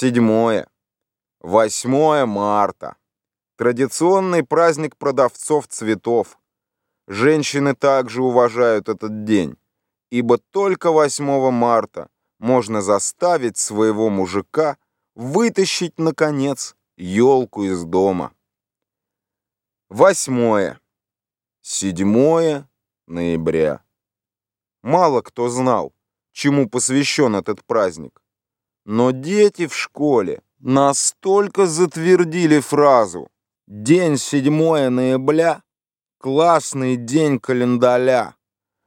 Седьмое. 8 марта. Традиционный праздник продавцов цветов. Женщины также уважают этот день, ибо только 8 марта можно заставить своего мужика вытащить, наконец, елку из дома. Восьмое. Седьмое ноября. Мало кто знал, чему посвящен этот праздник. Но дети в школе настолько затвердили фразу «День 7 ноября – классный день календаля»,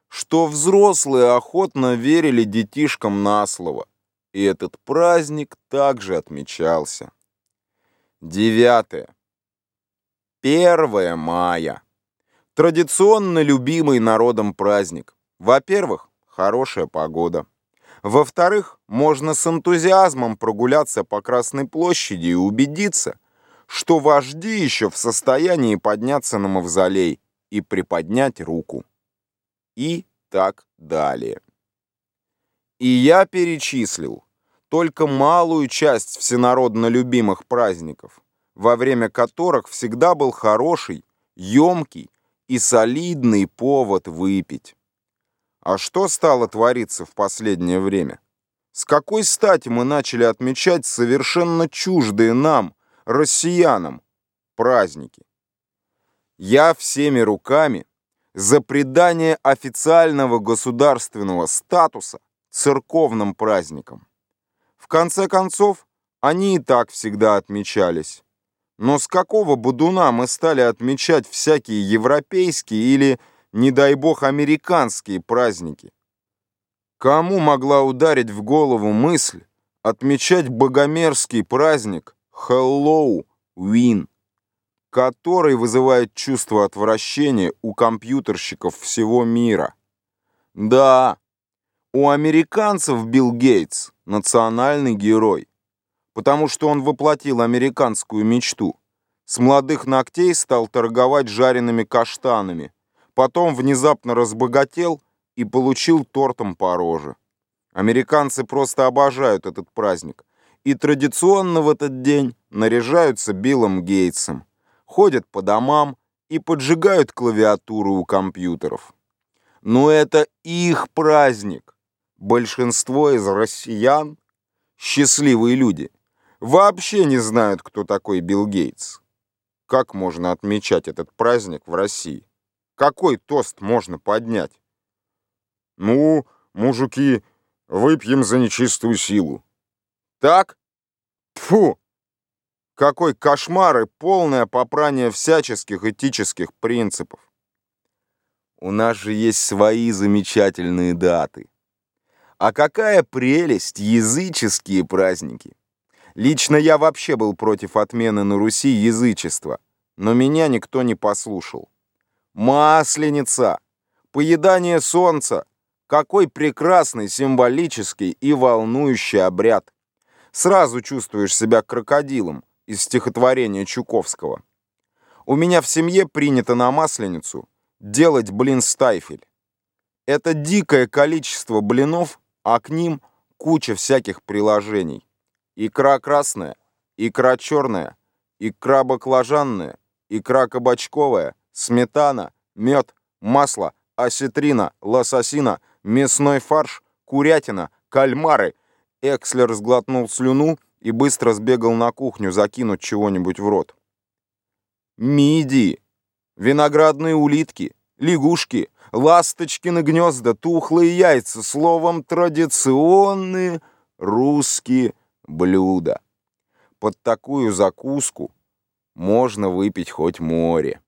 что взрослые охотно верили детишкам на слово, и этот праздник также отмечался. Девятое. 1 мая. Традиционно любимый народом праздник. Во-первых, хорошая погода. Во-вторых, можно с энтузиазмом прогуляться по Красной площади и убедиться, что вожди еще в состоянии подняться на мавзолей и приподнять руку. И так далее. И я перечислил только малую часть всенародно любимых праздников, во время которых всегда был хороший, емкий и солидный повод выпить. А что стало твориться в последнее время? С какой стати мы начали отмечать совершенно чуждые нам, россиянам, праздники? Я всеми руками за придание официального государственного статуса церковным праздникам. В конце концов, они и так всегда отмечались. Но с какого будуна мы стали отмечать всякие европейские или не дай бог, американские праздники. Кому могла ударить в голову мысль отмечать богомерзкий праздник Хэллоуин, который вызывает чувство отвращения у компьютерщиков всего мира? Да, у американцев Билл Гейтс – национальный герой, потому что он воплотил американскую мечту. С молодых ногтей стал торговать жареными каштанами – Потом внезапно разбогател и получил тортом по роже. Американцы просто обожают этот праздник. И традиционно в этот день наряжаются Биллом Гейтсом, ходят по домам и поджигают клавиатуру у компьютеров. Но это их праздник. Большинство из россиян, счастливые люди, вообще не знают, кто такой Билл Гейтс. Как можно отмечать этот праздник в России? Какой тост можно поднять? Ну, мужики, выпьем за нечистую силу. Так? Тфу! Какой кошмар и полное попрание всяческих этических принципов. У нас же есть свои замечательные даты. А какая прелесть языческие праздники. Лично я вообще был против отмены на Руси язычества, но меня никто не послушал. Масленица, поедание солнца. Какой прекрасный, символический и волнующий обряд. Сразу чувствуешь себя крокодилом из стихотворения Чуковского. У меня в семье принято на Масленицу делать блин-стайфель. Это дикое количество блинов, а к ним куча всяких приложений. Икра красная, икра черная, икра баклажанная, икра кабачковая — сметана, мед, масло, осетрина, лососина, мясной фарш, курятина, кальмары. Экслер сглотнул слюну и быстро сбегал на кухню закинуть чего-нибудь в рот. Мидии, виноградные улитки, лягушки, ласточкины гнезда, тухлые яйца, словом, традиционные русские блюда. Под такую закуску можно выпить хоть море.